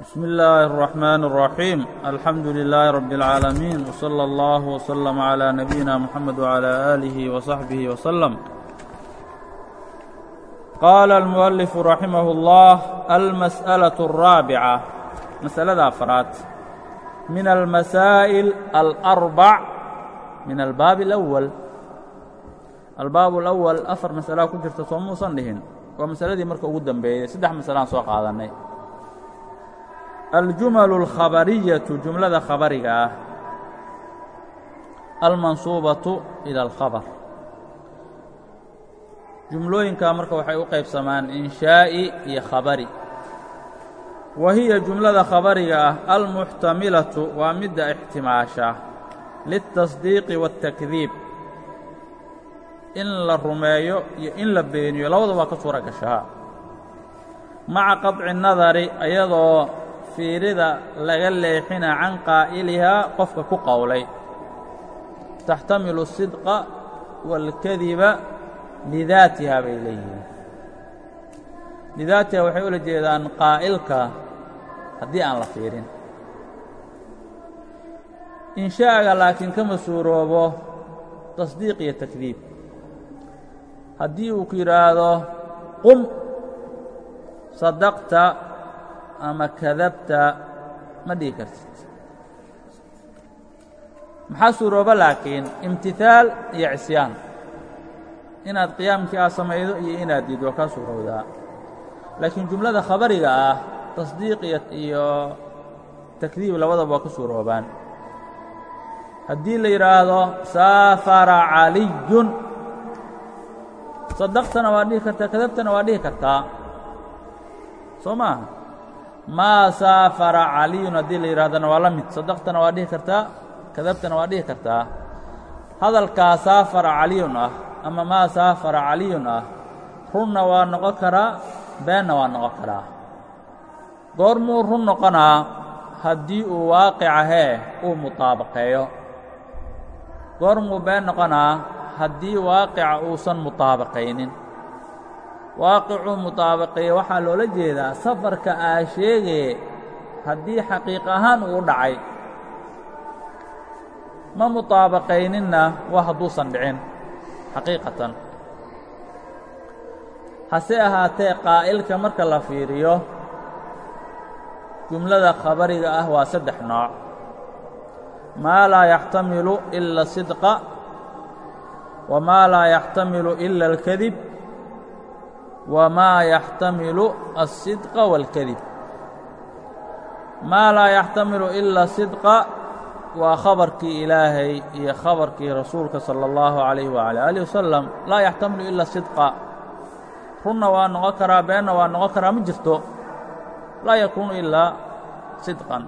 بسم الله الرحمن الرحيم الحمد لله رب العالمين وصلى الله وسلم على نبينا محمد وعلى آله وصحبه وسلم قال المؤلف رحمه الله المسألة الرابعة مسألة أفراد من المسائل الأربع من الباب الأول الباب الأول أفر مسألة ku jirta soo muusan dhihin waa masaladii marka ugu dambeeyey saddex masalaan soo qaadanay الجuمل الkhabarية جuمlada khabariga ah almansuubaة إilى الkhabر jumlooyinkaa marka waxay u qaybsamaan inshaa'i iyo khabari wa hiya jumlada khabariga ah almuxtamilaةu waa midda ixtimaasha liلtasdiiqi والtakdiib in la rumeeyo iyo in la beeniyo labadaba waa ka suura gashaa maca qaطci nadari ayadoo fiirida laga leexina can qaa'ilihaa qofka ku qowlay taxtamilu الsidqa wاlkadiba lidaatiha bay leeyihiin lidaatiha waxay ula jeedaan qaa'ilka haddii aan la fiirin inshaaga laakiin kama suuroobo tasdiiq iyo takdiib haddii uu ku yidhaahdo qum sadaqta ama kadabta ma dhihi kartid. Maxaa suurooba laakiin imtihaal iyo cisyaan inaad qiyaamkii aad samaydo iyo inaad diiddo kaa suurowdaa laakiin jumlada khabariga ah tasdiiq iyo takdiib labadaba waa ka suuroobaan. Haddii la yidhaahdo saafara caliyun. Sadaqtana waa dhihi kartaa kadabtana waa dhihi kartaa. Soo maaha maa saafara caliyun haddii la yidhahdana waa la mid. Sadaqtana waa dhihi kartaa kadabtana waa dhihi kartaa. Hadalkaa saafara caliyun ah ama maa saafara caliyun ah runna waa noqon karaa beenna waa noqon karaa. Goormuu run noqonaa haddii uu waaqica hee uu mutaabaqeeyo. Goormuu been noqonaa haddii waaqica uusan mutaabaqaynin waaqicuu mutaabaqeeye waxaa loola jeedaa safarka aa sheegee haddii xaqiiq ahaan uu dhacay. Ma mutaabaqayninna waa hadduusan dhicin xaqiiqatan. Hase ahaatee qaa'ilka marka la fiiriyo jumlada khabariga ah waa saddex nooc. Maa laa yaxtamilu ila sidqa wamaa laa yaxtamilu ila alkadib wamaa yaxtamilu alsidqa wاlkadib maa laa yaxtamilu ila sidqa waa khabarkii ilaahay iyo khabarkii rasuulka salى اllahu عalayh wعalى alih wasalam laa yaxtamilu ila sidqa runna waa noqon karaa beenna waa noqon karaa ma jirto laa yakuunu ilaa sidqan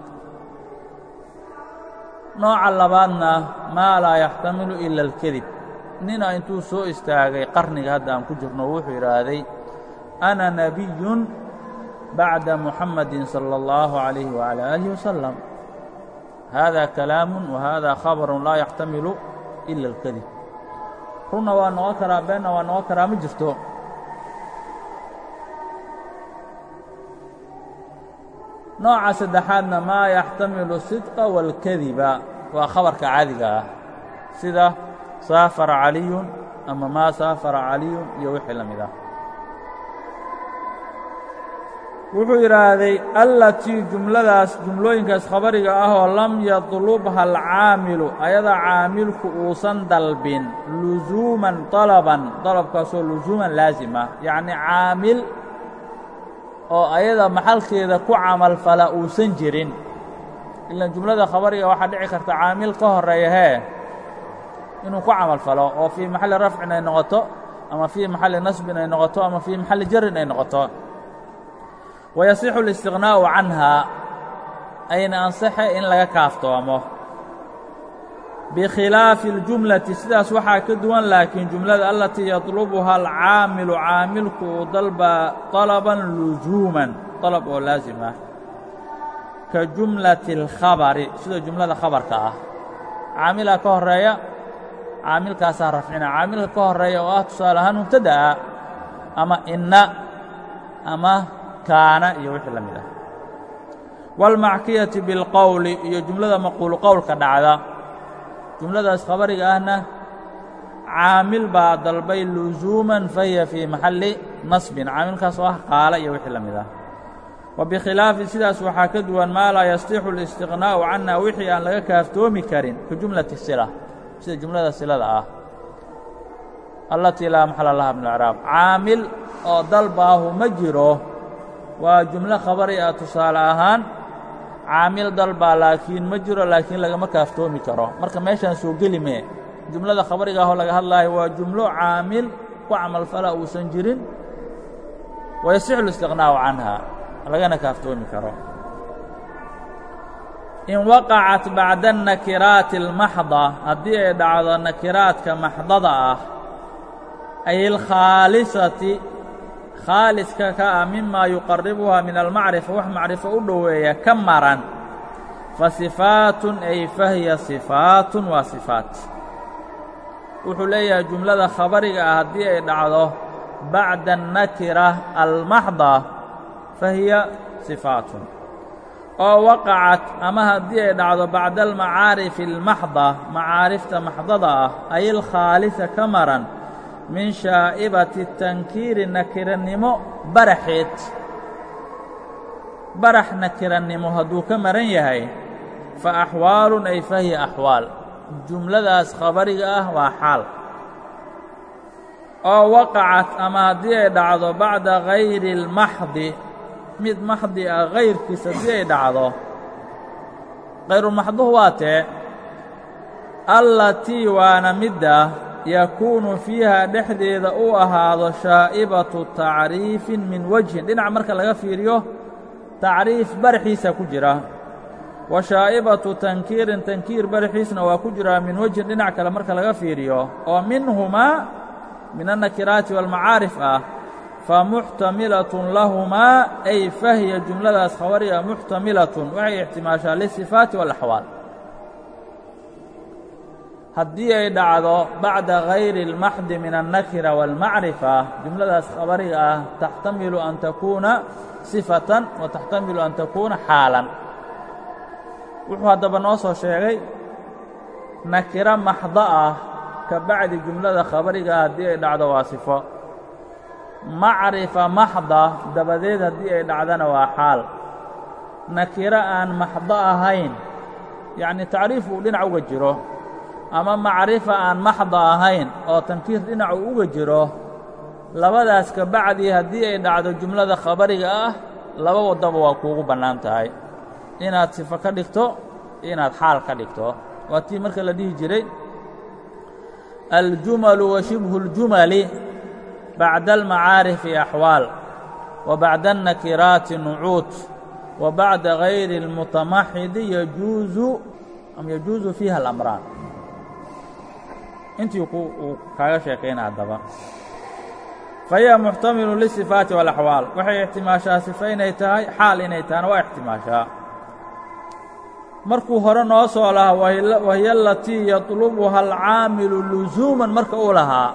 nooca labaadna maa laa yaxtamilu ila اlkedib nina intuu soo istaagay qarniga hadda aan ku jirno wuxuu yidhaahday ana nebiyun bacda muxamadi salى اllahu عalayh wعalى alih wasalam hada kalaamu wa hada khabaru laa yaxtamilu ila اlkedib runna waa noqon karaa beenna waa noqon karaa ma jirto nooca saddexaadna maa yaxtamilu sidqa wاlkadiba waa khabarka caadiga ah sida saafara caliyun ama maa saafara caliyun iyo wixii la mid ah wuxuu yidhaahday allatii jumladaas jumlooyinkaas khabariga ah oo lam yadlubha alcaamilu ayada caamilku uusan dalbin lusuuman طalaban dalabkaasoo lusuuman laazim ah. Yacni caamil oo ayada maxalkeeda ku camalfala uusan jirin. Ilaan jumlada khabariga waxaa dhici karta caamil ka horreeya hee inuu ku camalfalo oo fii maxalli rafcin ay noqoto ama fii maxalli nasbin ay noqoto ama fii maxalli jarin ay noqoto wayasixu اlistiqnaa'u canhaa ayna ansaxe in laga kaaftoomo bikhilaafi اljumlati sidaas waxaa ka duwan laakiin jumlada alatii yadlubuha alcaamilu caamilku uu dalbaa طalaban lusuuman طalab oo laazim ah ka jumlati اlkhabari sida jumlada khabarka ah caamilaa ka horeeya caamilkaasaa rafcina caamilka ka horeeya oo ah tusaale ahaan mubtada'a ama inna ama kaana iyo wixii la mid ah wاlmackiyati biاlqowli iyo jumlada maquulu qowlka dhacda jumladaas khabariga ahna caamil baa dalbay luzuuman fahiya fii maxalli nasbin caamilkaas oo ah qaala iyo wixii la mid ah wa bikhilaafi sidaas waxaa ka duwan maa laa yastixu اlistiqnaa'u canha wixii aan laga kaaftoomi karin ka jumlati sila sida jumlada silada ah allatii laa maxala laha min acraab caamil oo dalbaahu ma jiro waa jumlo khabari ah tusaale ahaan caamil dalbaa laakiin ma jiro laakiin lagama kaaftoomi karo marka meeshaan soo geli mee jumlada khabariga ahoo laga hadlaayo waa jumlo caamil ku camalfala uusan jirin wayasixu اlistiqnaa'u canha lagana kaaftoomi karo in waqacat bacda الnakiraati اlmaxda haddii ay dhacdo nakiraadka maxdada ah ay اlkhaalisati khaaliska ka ah mima yuqaribuhaa min almacrifa wax macrifo u dhoweeya ka maran fa sifaatun ay fahiya sifaatun waa sifaat. Wuxuu leeyahay jumlada khabariga ah haddii ay dhacdo bacda الnakira almaxda fahiya sifaatun. Oo waqacat ama haddii ay dhacdo bacda almacaarifi almaxda macaarifta maxdada ah ay alkhaalisa ka maran min shaa'ibati tankiiri nakirannimo baraxeed. Barax nakirannimo hadduu ka maran yahay fa axwaalun ay fahiya axwaal. Jumladaas khabariga ah waa xaal. Oo waqacat ama haddii ay dhacdo bacda gayri اlmaxdi mid maxdi ah kayrkiis haddii ay dhacdo kayrulmaxduhu waa tee allatii waana midda yakuunu fiiha dhexdeeda uu ahaado shaa'ibatu tacriifin min wejhin dhinac marka laga fiiriyo tacriif baraxiisa ku jira. Wa shaa'ibatu tankiirin tankiir baraxiisna waa ku jiraa min wejhin dhinac kale marka laga fiiriyo oo minhumaa min annakiraati waalmacaarif ah famuxtamilatun lahumaa ay fahiya jumladaas khabariga muxtamilatun waxay ixtimaashaa lisifaati waalaxwaal haddii ay dhacdo bacda gayri اlmaxdi min الnakira wاlmacrifa jumladaas khabariga ah taxtamilu an takuuna sifatan wa taxtamilu an takuuna xaalan wuxuu haddaba noo soo sheegay nakiro maxdo ah ka bacdi jumlada khabariga ah haddii ay dhacdo waa sifo macrifa maxda dabadeed haddii ay dhacdana waa xaal nakiro aan maxdo ahayn yacni tacriif uu dhinac uga jiro ama macrifa aan maxda ahayn oo tankiir dhinacu uga jiro labadaas ka bacdii haddii ay dhacdo jumlada khabariga ah laba waddaba waa kuugu bannaan tahay. Inaad sifo ka dhigto inaad xaal ka dhigto. Waa tii marka la dhihi jiray aljumalu wa shibhu اljumali bacda almacaarifi axwaal wa bacda annakiraati nucuud wa bacda gayri اlmutamaxidi yajuusu fiiha alamraan intii uu kaaga sheekayna haddaba. Fahiya muxtamilu lisifaati walaxwaal waxay ixtimaashaa sifa inay tahay xaal inay tahana waa ixtimaashaa. Markuu hore noo soo lahaa wahiya alatii yatlubuha alcaamilu lusuuman marka uu lahaa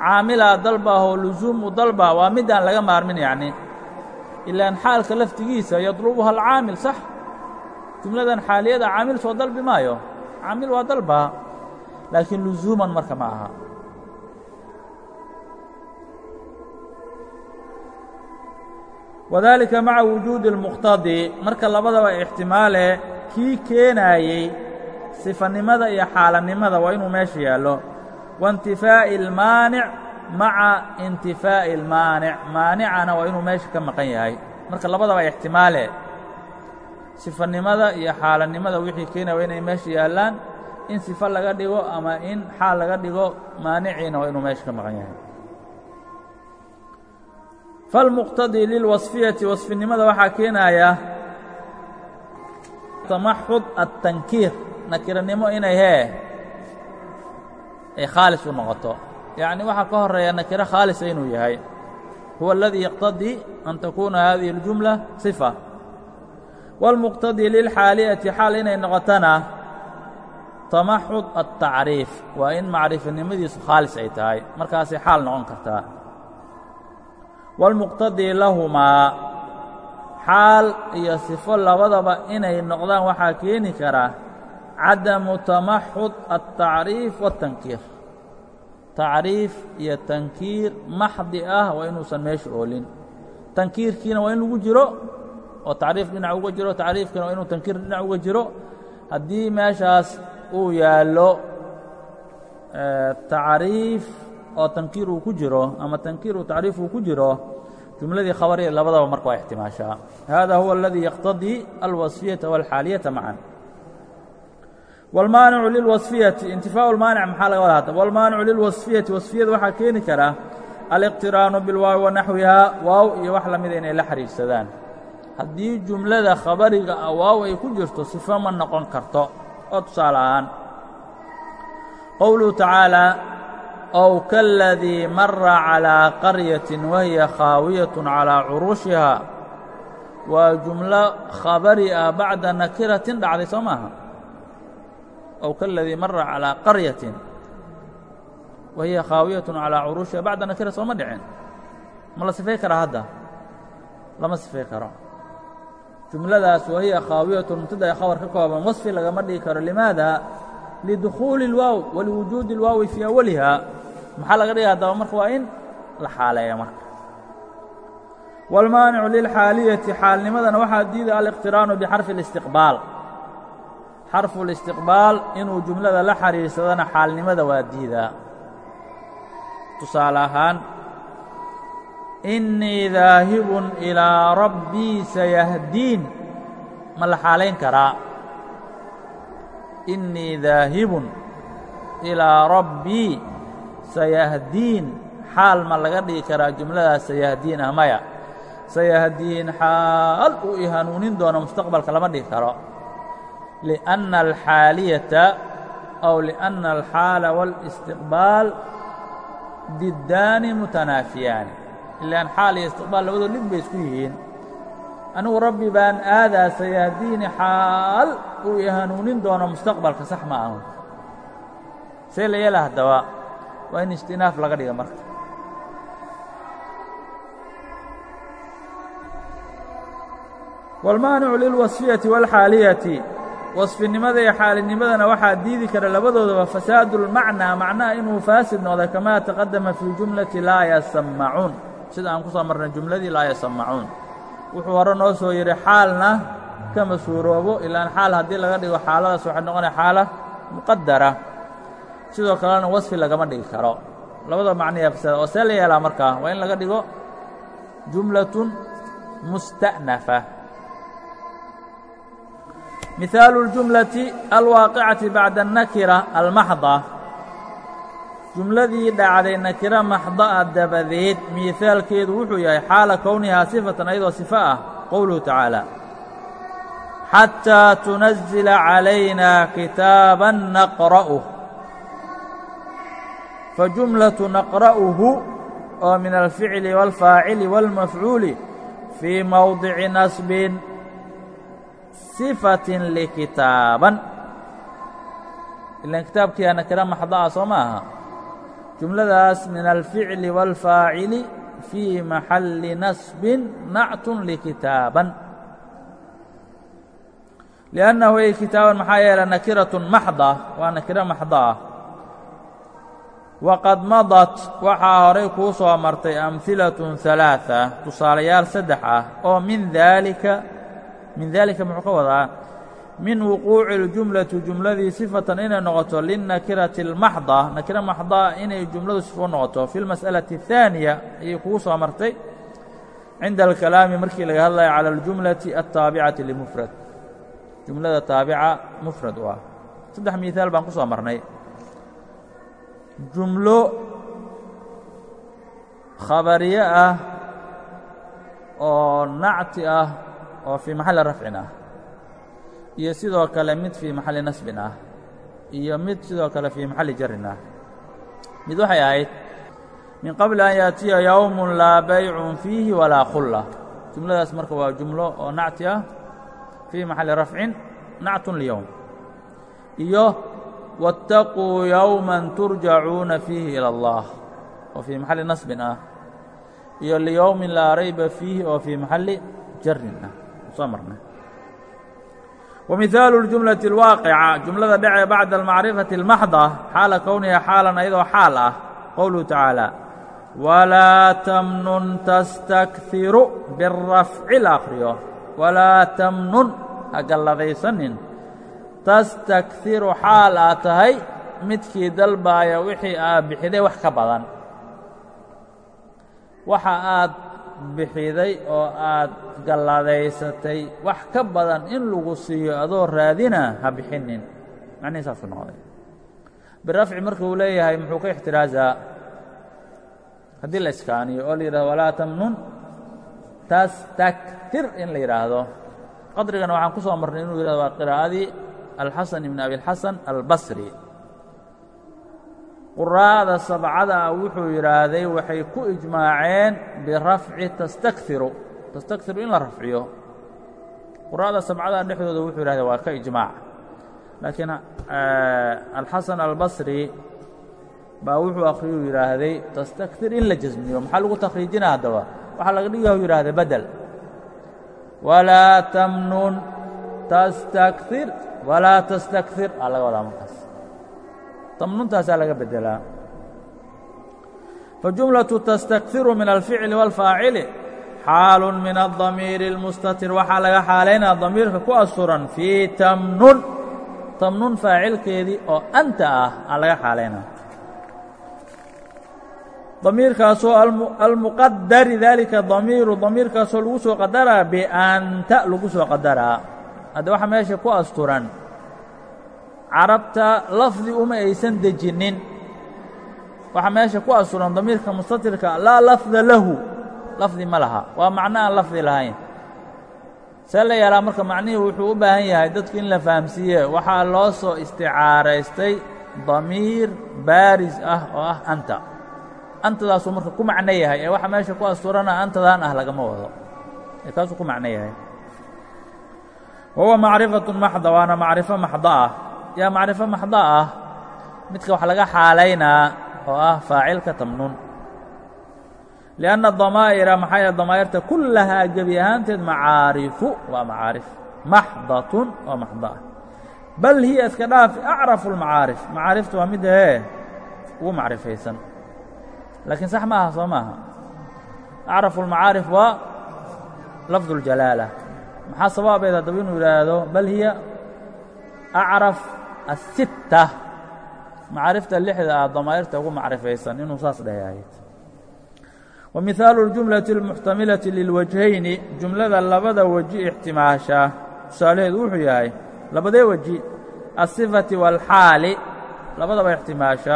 caamilaa dalbaahoo lusuumu dalba waa midaan laga maarmin yacni. Ilaan xaalka laftigiisa yadlubuha alcaamil sax. Jumladan xaaliyada caamil soo dalbi maayo. Caamil waa dalbaa laakiin lusuuman marka ma aha wadaalika maca wujuudi اlmuqtadi marka labadaba ixtimaale kii keenaayey sifanimada iyo xaalanimada waa inuu meesha yaallo waintifaa'i اlmaanic maca intifaa'i اlmaanic maanicana waa inuu meesha ka maqan yahay marka labadaba ixtimaale sifanimada iyo xaalanimada wixii keenaya waa inay meesha yaallaan in sifo laga dhigo ama in xaal laga dhigo maaniciina waa inuu meesha ka maqan yahay. Falmuqtadii lilwasfiyati wasfinimada waxaa keenaaya tamaxud adtankiir nakiranimo inay hee ay khaalis u noqoto. Yacni waxaa ka horreeya nakiro khaalisa inuu yahay. Huwa aladii yaqtadii an takuuna haadihi اljumla sifa. Wاlmuqtadii lilxaali'ati xaal inay noqotana tamaxud aلtacriif waa in macrifanimadiisu khaalis ay tahay markaasay xaal noqon kartaa wاlmuqtadii lahumaa xaal iyo sifo labadaba inay noqdaan waxaa keeni kara cadamu tamaxud altacriif waاtankiir tacriif iyo tankiir maxdi ah waa inuusan meesha oolin tankiirkiina waa in lagu jiro oo tacriif dhinac uga jiro tacriifkiina waa inuu tankiir dhinac uga jiro haddii meeshaas uu yaallo tacriif oo tankiir uu ku jiro ama tankiir uu tacriif uu ku jiro jumladii khabariya labadaba marka waa ixtimaashaa hada huwa اladii yaqtadii alwaصfiyaةa wاlxaaliyata macan wاlmaanicu lilwaصfiyati intifaaءu اlmaanic maxaa laga wada hadda wاlmaanicu lilwaصfiyati wasfiyada waxaa keeni kara aliqtiraanu bilwaawi wa naxwihaa waaw iyo wax la mida inay la xidhiidhsadaan haddii jumlada khabariga ah waaw ay ku jirto sifo ma noqon karto oo tusaale ahaan qowluhu tacaalى ow kaladii mara calىa qaryaةi wahiya khaawiyaة calىa curushiha waa jumlo khabari ah bacda nakiratin dhacday soo maaha ow kaladii mara calىa qaryaةi wahiya khaawiyaة calىa curushiha bacda nakira sooma dhicin ma la sifay karaa hadda lama sifay karo jumladaas wahiya khaawiyatu mubtada ee khabar ka kooban wasfi lagama dhigi karo limaada lidukhuuli اlwaaw waliwujuudi اlwaawi fii awaliha maxaa laga dhiga haddaba marka waa in la xaaleeya marka wاlmaanicu lilxaaliyati xaalnimadana waxaa diida aliqtiraanu bixarfi اlistiqbaal xarfu اlistiqbaal inuu jumlada la xariirsadana xaalnimada waa diidaa tusaale ahaan innii daahibun ilaa rabbii sayahdiin ma la xaalayn karaa innii daahibun ilaa rabbii sayahdiin xaal ma laga dhigi karaa jumladaas sayahdiin ah maya sayahdiin xaal uu i hanuunin doono mustaqbalka lama dhigi karo liأnna alxaaliyata aw liأnna alxaala wاlistiqbaal diddaani mutanaafiyaani ilaan xaal iyo istiqbaal labadoo dhib bay isku yihiin anigu rabbi baan aadaa sayahdiini xaal uu i hanuunin doono mustaqbalka sax ma ahu see la yeela haddaba waa in istinaaf laga dhiga marka wاlmaanicu lilwasfiyati wاlxaaliyati wasfinimada iyo xaalinimadana waxaa diidi kara labadoodaba fasaadu اlmacnaa macnaha inuu faasid noqda kamaa taqadama fii jumlati laa yasamacuun sida aan ku soo marnay jumladii laa yasamacuun wuxuu hore noo soo yidhi xaalna kama suuroobo ilaan xaal haddii laga dhigo xaaladaas waxay noqonaya xaala muqadara sidoo kalena wasfi lagama dhigi karo labada macniya fasaada oo see la yeelaa markaa waa in laga dhigo jumlatun musta'nafa mihaalu اljumlati alwaaqicati bacda الnakira almaxda jumladii dhacday nakiro maxda'a dabadeed miihaalkeedu wuxuu yahay xaala kownihaa sifatan ayadoo sifo ah qowluhu tacaala. Xataa tunazila calaynaa kitaaban naqra'uh fa jumlatu naqra'uhu oo min alficli waalfaacili waalmafcuuli fii mowdici nasbin sifatin likitaaban. Ilaan kitaabkiiaa nakiro maxda'a soo ma aha jumladaas min alficli wاlfaacili fii maxalli nasbin nactun likitaaban liannahu ay kitaaban maxaa yeelay nakiratun maxda waa nakiro maxda ah waqad madat waxaa horay kuu soo martay amhilatun ثalaaثa tusaalayaal saddex ah oo min daalika min daalika muxuu ka wadaa min wuquuci اljumlati jumladii sifatan inay noqoto linnakirati اlmaxda nakira maxdaa inay jumladu sifo noqoto fi اlmas'alaةi الثaaniya ayay kugu soo martay cinda alkalaami markii laga hadlayo calى اljumlati الtaabicati limufrad jumlada taabica mufrad u ah saddex miihaal baan ku soo marnay jumlo khabariye ah oo nacti ah oo fii maxalli rafcin ah iyo sidoo kale mid fii maxalli nasbin ah iyo mid sidoo kale fii maxalli jarin ah mid waxay ahayd min qabli an yaatiya yowmun laa baycun fiihi walaa khulla jumladaas marka waa jumlo oo nacti ah fii maxalli rafcin nactun liyowm iyo waاtaquu yowma turjacuuna fiihi ilى اllah oo fii maxalli nasbin ah iyo liyowmin laa rayba fiihi oo fii maxalli jarin ah soo marnay ومiثaaل الجuملaة الواaقعة جuمlada dhece baعda المacriفaةi الmaحضة xaala kwniha xaalan ayadoo xaal ah qowluه taعaalى وlaa تmnun تsتكثiru bالrafci la akriyo وlaa تmnun ha galladaysanin تsتكثiru xaal aa tahay midkii dalbaaya wixii aa bixiday wax ka badan waxa aad bixiday oo aad galladaysatay wax ka badan in lagu siiyo adoo raadina ha bixinin. Macnihi saasu noqday. Birafci marka uu leeyahay muxuu ka ixtiraasaa haddii la iskaaniyo oo la yidhahdo walaa tamnun. Tastaktir in la yidhaahdo. Qadrigana waxaan ku soo marnay inuu yidhahdo waa qiraa'adii alxasan ibn abi اlxasan albasri quraa'da sabcada ah wuxuu yidhaahday waxay ku ijmaaceen birafci tastakhiru tastakhiru in la rafciyo. Quraa'da sabcada dhexdooda wuxuu yidhahday waa ka ijmaac. Laakiin alxasan albasri baa wuxuu akhriyuu yidhaahday tastakir in la jasmiyo maxaa lagu takhriijina haddaba waxaa laga dhigahu yidhahda bedel walaa tamnun tastakir walaa tastakir aa laga wadaa markaas tamnuntaasaa laga bedelaa fajumlaةu tastakhiru min alficli wاlfaacili xaalu min aلdamiiri اlmustatir waxaa laga xaalaynaya damiirka ku asuran fii tamnun tamnun faacilkeedii oo anta ah aa laga xaalaynaya damiirkaasoo almuqadari daalika damiiru damiirkaasoo lagu soo qadaraa bianta lagu soo qadaraa hadda waxa meesha ku asturan carabta lafdi uma aysan dejinnin waxaa meesha ku asturan damiirka mustatirka laa lafda lahu. Lafdi ma laha. Waa macno aan lafdi lahayn. See la yeelaa marka macnihii wuxuu u baahan yahay dadku in la fahamsiiye. Waxaa loo soo isticaaraystay damiir baaris ah oo ah anta. Antadaasuu marka ku macno yahay ee waxa meesha ku asturana antadaan ah lagama wado. Ee kaasuu ku macno yahay. Wahuwa macrifaة maxda waana macrifo maxdo ah yaa macrifo maxda ah? Midka wax laga xaalaynaa oo ah faacilka tamnun lianna damaa'ira maxaa yahe damaa'irta kullahaa gebi ahaanteed macaarifu waa macaarif. Maxdatun waa maxda ah bal hiya iska dhaaf acrafu lmacaarif macaarifta waa midahee ugu macrifaysan. Laakiin sax ma soo maaha. Acrafu lmacaarif waa lafdu اljalaala maxaa sabaabeed haddaba inuu yidhaahdo? Bal hiya acraf asitta macaarifta lixda ah damaa'irta ugu macrifaysan inuu saas dhayahayd wa mihaalu اljumlaةi اlmuxtamilati lilwajhayni jumlada labada weji ixtimaasha tusaalaheedu wuxuu yahay labadee weji aلصifati wاlxaali labadaba ixtimaasha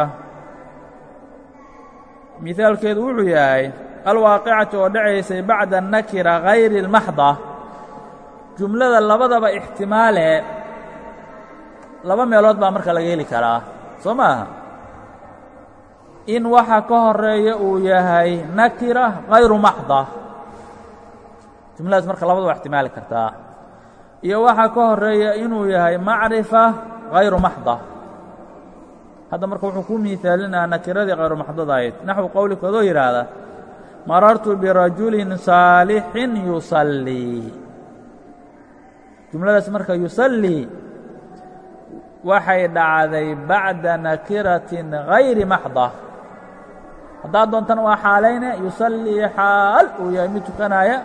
mihaalkeedu wuxuu yahay alwaaqicati oo dhacaysay bacda nakira hayri اlmaxda jumlada labadaba ixtimaale laba meelood baa marka laga heli karaa soo maaha in waxa ka horreeya uu yahay nakira hayru maxda. Jumladaas marka labada waa ixtimaali kartaa. Iyo waxa ka horreeya inuu yahay macrifa hayru maxda. Hadda marka wuxuu ku miihaalinaa nakiradii hayru maxdada ahayd. Naxwu qowlikoodoo yidhaahda marartu birajulin saalixin yusallii jumladaas marka yusallii waxay dhacday bacda nakiratin hayri maxda haddaad doontana waa xaalayne yusallii xaal uu yahay mid tukanaya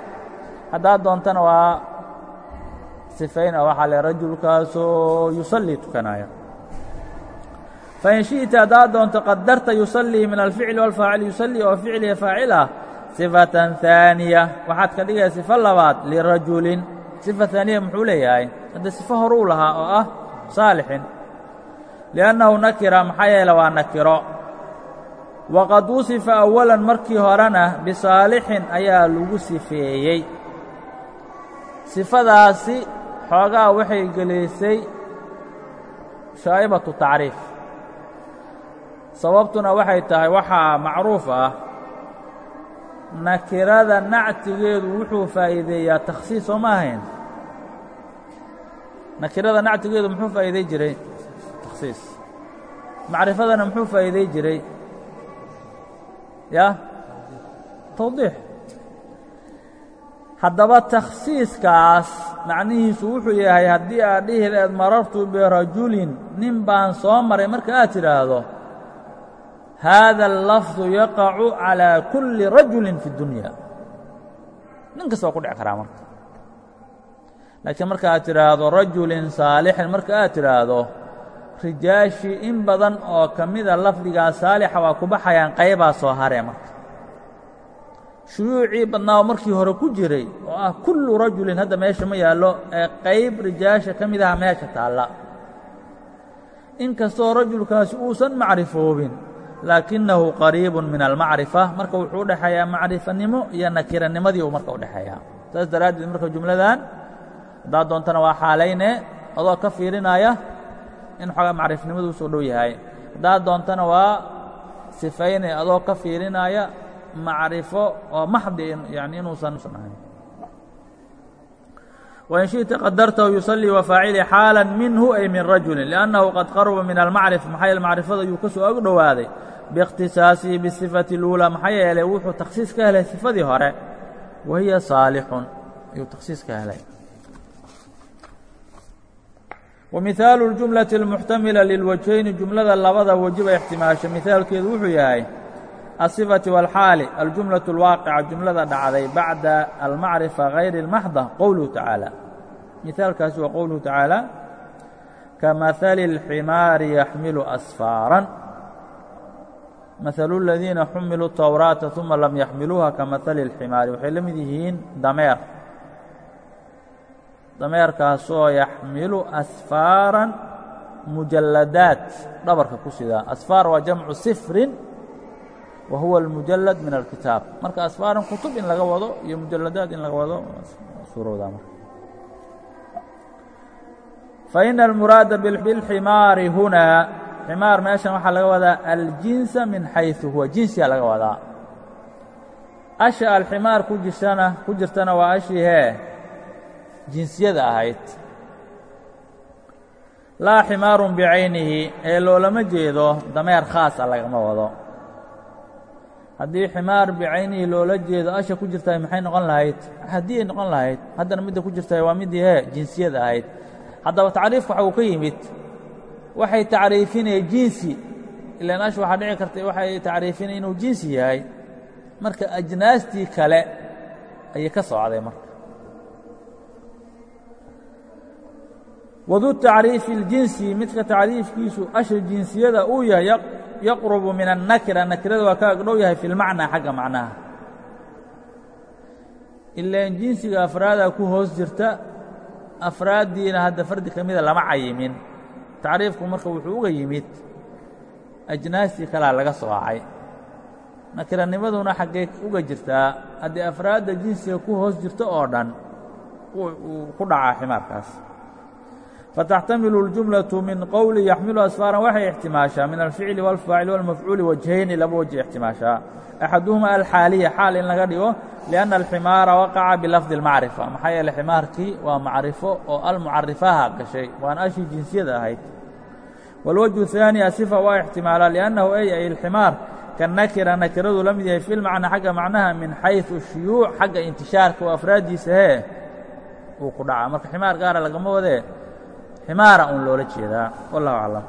haddaad doontana waa sifayna waxaa le rajulkaasoo yusallii tukanaya fain shiئta haddaad doonto qadarta yusallii min alficli wاlfaacil yusallii oo ficliga faacil ah sifatan ثaaniya waxaad ka dhigaya sifo labaad lirajulin sifa ثaaniya muxuu leeyahay hadda sifo hor uu lahaa oo ah saalixin. liأnnahu nakira maxaa yeele waa nakiro waqad wusifa awalan markii horena bisaalixin ayaa lagu sifeeyey. sifadaasi xoogaa waxay gelisay shaa'ibatu tacriif sababtuna waxay tahay waxaa macruuf ah. nakirada nactigeedu wuxuu faa'iideeyaa takhsiis soo ma ahayn nakirada nactigeedu muxuu faa'iiday jiray? Takhsiis. Macrifadana muxuu faa'iiday jiray? Ya? Tawdiix. Haddaba takhsiiskaas macnihiisu wuxuu yahay haddii aad dhihi marartu birajulin nin baan soo maray marka aad tidhaahdo haada allafdu yaqacu calaa kulli rajulin fi اdunya nin kasta waa ku dhici karaa marka laakiin marka aad tidhaahdo rajulin saalixin marka aad tidhaahdo rijaashii in badan oo ka mida lafdigaa saalixa waa ku baxayaan qaybaa soo haree marka. Shuyuucii badnaa oo markii hore ku jiray oo ah kullu rajulin hadda meesha ma yaallo ee qayb rijaasha ka mid aha meesha taalla. In kastoo rajulkaasi uusan macrifoobin laakinahu qariibun min almacrifa marka wuxuu u dhexeeyaa macrifanimo iyo nakiranimadii uu marka u dhexeeyaa. Saas daraaddeed marka jumladan haddaa doontana waa xaalayne adoo ka fiirinaya in xoogaa macrifnimadu u soo dhow yahay. Haddaa doontana waa sifayne adoo ka fiirinaya macrifo oo maxdi yani inuusan usan ahayn wain shiئta qadartahu yusallii wafaacili xaala minhu ay min rajuli liannahu qad qaruba min almacrif maxaa yaele macrifada ayuu ka og dhowaaday biikhtisaasihi bisifati اluulaa maxaa yeelay? Wuxuu takhsiis ka helay sifadii hore. Wahiya saalixun ayuu takhsiis ka helay ومiثaaل الجuملaة الmuxtamila lilwajhayni jumlada labada wajiba ixtimaasha mihaalkeedu wuxuu yahay الصفة والxاaل الجuملaة الواaقعة جuمlada dhacday baعda الmacriفة غayr الmaحضة qowluه taعaalى miثaalkaasi waa qowluه taعaalى kamaثل الحimaari يxmilu أsفاarا maثل الذiina xumiluu التwraaةa ثuma lam yaxmiluuha kamaثل الحimaari waxay la mid yihiin dameer dameerkaasoo yaxmilu asفاarا mujaladaat dhabarka ku sidaa asفاar waa jamcu sfrin wa huwa almujalad min alkitaab marka asfaaran kutub in laga wado iyo mujaladaad in laga wado suurowdaa marka faina almuraada bilximaari hunaa ximaar meeshan waxaa laga wadaa aljinsa min xayثu huwa jinsiya laga wadaa asha alximaar ku jirtana ku jirtana waa ashii hee jinsiyada ahayd. Laa ximaarun bicaynihi ee loolama jeedo dameer khaasa lagama wado. Haddii ximaar bicaynihii loola jeedo asha ku jirtahay maxay noqon lahayd? Haddii ay noqon lahayd haddana midda ku jirtahay waa middii hee jinsiyada ahayd. Haddaba tacriifku waxa uu ka yimid waxay tacriifinaya jinsi. Ilaan ash waxaa dhici karta waxay tacriifinaya inuu jinsi yahay. Marka ajnaastii kale ayay ka socday marka wadu tacriifi اljinsi midka tacriifkiisu asha jinsiyada uu yahay yaqrubu min annakira nakirada waa ka agdhow yahay fi lmacnaa xagga macnaha. Ilaan jinsiga afraadaa ku hoos jirta afraaddiina hadda fardi ka mida lama cayimin. Tacriifku marka wuxuu uga yimid ajnaastii kalaa laga soocay nakiranimaduna xaggay uga jirtaa haddii afraadda jinsiga ku hoos jirto oo dhan uu ku dhacaa ximaarkaas فتxtamiل الجuملaة min qowli yaxmilu asفاarا waxay اxtimaashaa min alficli والfaacil والmafcuuli wajhayni laba waji اxtimaashaa أxaduهuma alxaaliya xaal in laga dhigo لأnna الximaara waqaca bilafdi الmacriفة maxaa yeele ximaarkii waa macrifo oo almucarifaha gashay waana ashii jinsiyada ahayd wاlwجه الثaanي asifa waa اxtimaalaa لأnnahu ay ay اlximaar kanakira nakiradu la mid yahay fi lmacna xagga macnaha min xayثu shuyuuc xagga intishaarka oo afraaddiisa hee uu ku dhaca marka ximaar gaara lagama wadee ximaara un loola jeedaa. Wallahu aclam